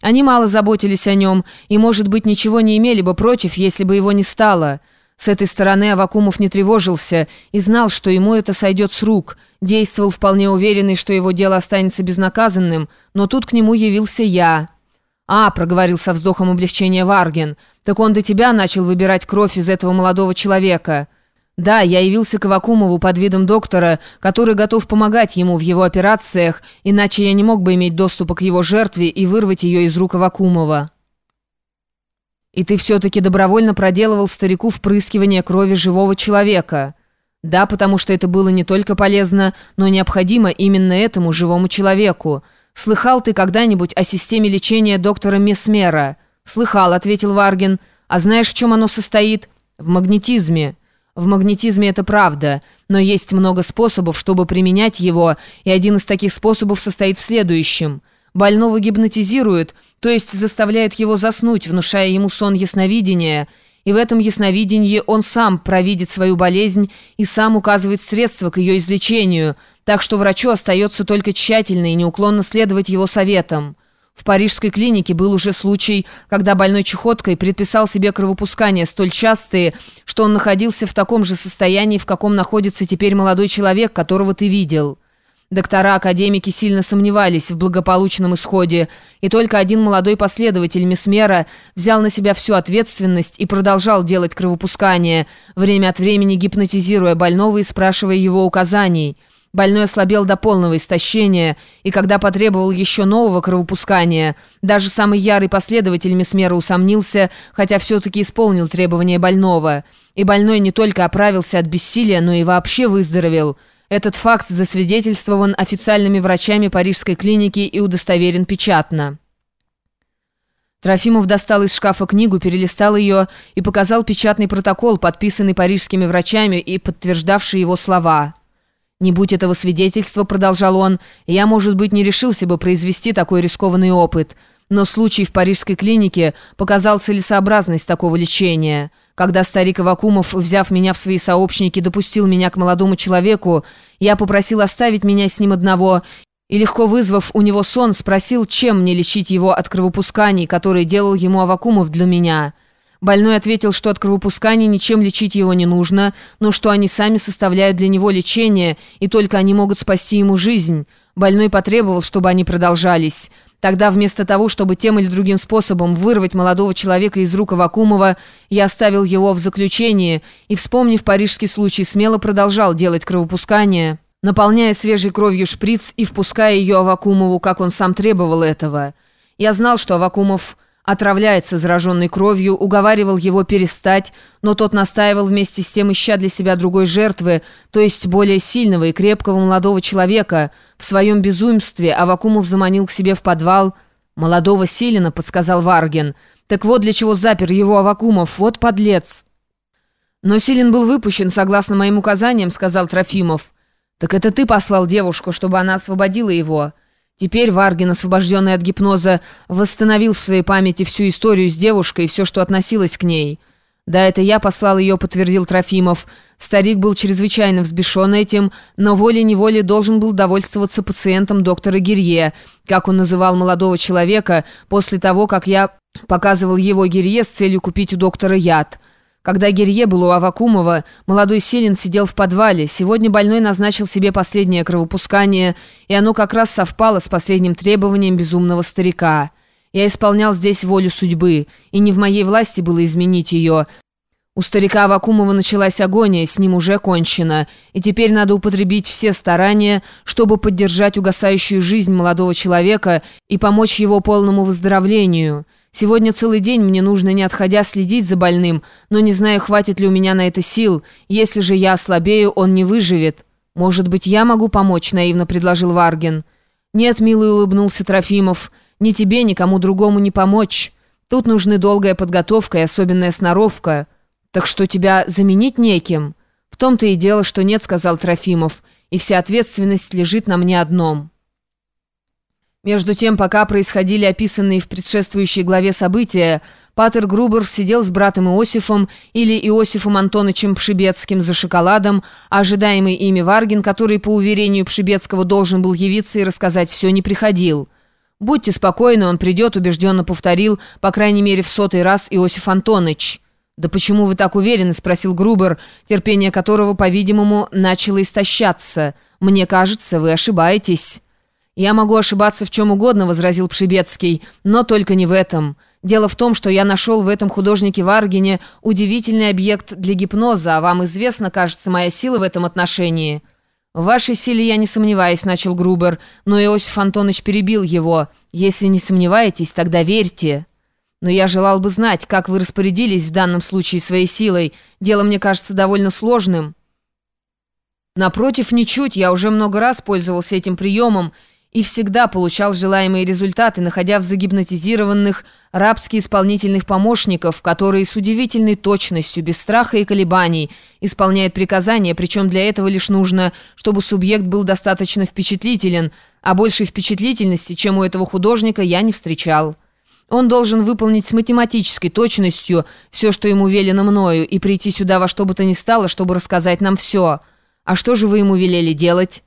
Они мало заботились о нем и, может быть, ничего не имели бы против, если бы его не стало. С этой стороны Авакумов не тревожился и знал, что ему это сойдет с рук. Действовал вполне уверенный, что его дело останется безнаказанным, но тут к нему явился я. «А», — проговорил со вздохом облегчения Варген, — «так он до тебя начал выбирать кровь из этого молодого человека». «Да, я явился к Авакумову под видом доктора, который готов помогать ему в его операциях, иначе я не мог бы иметь доступа к его жертве и вырвать ее из рук Авакумова». «И ты все-таки добровольно проделывал старику впрыскивание крови живого человека?» «Да, потому что это было не только полезно, но необходимо именно этому живому человеку. Слыхал ты когда-нибудь о системе лечения доктора Месмера?» «Слыхал», — ответил Варгин. «А знаешь, в чем оно состоит?» «В магнетизме». «В магнетизме это правда, но есть много способов, чтобы применять его, и один из таких способов состоит в следующем. Больного гипнотизируют, то есть заставляют его заснуть, внушая ему сон ясновидения, и в этом ясновидении он сам провидит свою болезнь и сам указывает средства к ее излечению, так что врачу остается только тщательно и неуклонно следовать его советам. В парижской клинике был уже случай, когда больной чехоткой предписал себе кровопускания столь частые, что он находился в таком же состоянии, в каком находится теперь молодой человек, которого ты видел. Доктора-академики сильно сомневались в благополучном исходе, и только один молодой последователь Месмера взял на себя всю ответственность и продолжал делать кровопускание, время от времени гипнотизируя больного и спрашивая его указаний. Больной ослабел до полного истощения, и когда потребовал еще нового кровопускания, даже самый ярый последователь Месмера усомнился, хотя все-таки исполнил требования больного. И больной не только оправился от бессилия, но и вообще выздоровел – этот факт засвидетельствован официальными врачами парижской клиники и удостоверен печатно. Трофимов достал из шкафа книгу, перелистал ее и показал печатный протокол, подписанный парижскими врачами и подтверждавший его слова. «Не будь этого свидетельства», — продолжал он, — «я, может быть, не решился бы произвести такой рискованный опыт». Но случай в парижской клинике показал целесообразность такого лечения. Когда старик Авакумов, взяв меня в свои сообщники, допустил меня к молодому человеку, я попросил оставить меня с ним одного и, легко вызвав у него сон, спросил, чем мне лечить его от кровопусканий, которые делал ему Авакумов для меня. Больной ответил, что от кровопусканий ничем лечить его не нужно, но что они сами составляют для него лечение, и только они могут спасти ему жизнь. Больной потребовал, чтобы они продолжались. Тогда вместо того, чтобы тем или другим способом вырвать молодого человека из рук Авакумова, я оставил его в заключении и, вспомнив парижский случай, смело продолжал делать кровопускание, наполняя свежей кровью шприц и впуская ее Авакумову, как он сам требовал этого. Я знал, что Авакумов отравляется зараженной кровью, уговаривал его перестать, но тот настаивал вместе с тем, ища для себя другой жертвы, то есть более сильного и крепкого молодого человека. В своем безумстве Авакумов заманил к себе в подвал молодого Силина, подсказал Варген. Так вот для чего запер его Авакумов, вот подлец. Но Силин был выпущен, согласно моим указаниям, сказал Трофимов. Так это ты послал девушку, чтобы она освободила его. Теперь Варгин, освобожденный от гипноза, восстановил в своей памяти всю историю с девушкой и все, что относилось к ней. «Да, это я послал ее», — подтвердил Трофимов. Старик был чрезвычайно взбешен этим, но волей-неволей должен был довольствоваться пациентом доктора Гирье, как он называл молодого человека, после того, как я показывал его Гирье с целью купить у доктора яд. Когда Герье был у Авакумова, молодой Селин сидел в подвале. Сегодня больной назначил себе последнее кровопускание, и оно как раз совпало с последним требованием безумного старика. Я исполнял здесь волю судьбы, и не в моей власти было изменить ее. У старика Авакумова началась агония, с ним уже кончено, и теперь надо употребить все старания, чтобы поддержать угасающую жизнь молодого человека и помочь его полному выздоровлению». Сегодня целый день мне нужно, не отходя, следить за больным, но не знаю, хватит ли у меня на это сил. Если же я ослабею, он не выживет. Может быть, я могу помочь?» – наивно предложил Варген. «Нет, милый», – улыбнулся Трофимов. «Ни тебе, ни кому другому не помочь. Тут нужны долгая подготовка и особенная сноровка. Так что тебя заменить некем?» «В том-то и дело, что нет», – сказал Трофимов. «И вся ответственность лежит на мне одном». Между тем, пока происходили описанные в предшествующей главе события, Патер Грубер сидел с братом Иосифом или Иосифом Антоновичем Пшибецким за шоколадом, ожидаемый ими Варгин, который, по уверению Пшибецкого, должен был явиться и рассказать все, не приходил. «Будьте спокойны, он придет», — убежденно повторил, по крайней мере, в сотый раз Иосиф Антонович. «Да почему вы так уверены?» — спросил Грубер, терпение которого, по-видимому, начало истощаться. «Мне кажется, вы ошибаетесь». «Я могу ошибаться в чем угодно», — возразил Пшибецкий, «но только не в этом. Дело в том, что я нашел в этом художнике Варгине удивительный объект для гипноза, а вам известна, кажется, моя сила в этом отношении». «В вашей силе я не сомневаюсь», — начал Грубер, но Иосиф Антонович перебил его. «Если не сомневаетесь, тогда верьте». Но я желал бы знать, как вы распорядились в данном случае своей силой. Дело, мне кажется, довольно сложным». Напротив, ничуть, я уже много раз пользовался этим приемом и всегда получал желаемые результаты, находя в загипнотизированных рабски исполнительных помощников, которые с удивительной точностью, без страха и колебаний, исполняют приказания, причем для этого лишь нужно, чтобы субъект был достаточно впечатлителен, а большей впечатлительности, чем у этого художника, я не встречал. Он должен выполнить с математической точностью все, что ему велено мною, и прийти сюда во что бы то ни стало, чтобы рассказать нам все. А что же вы ему велели делать?»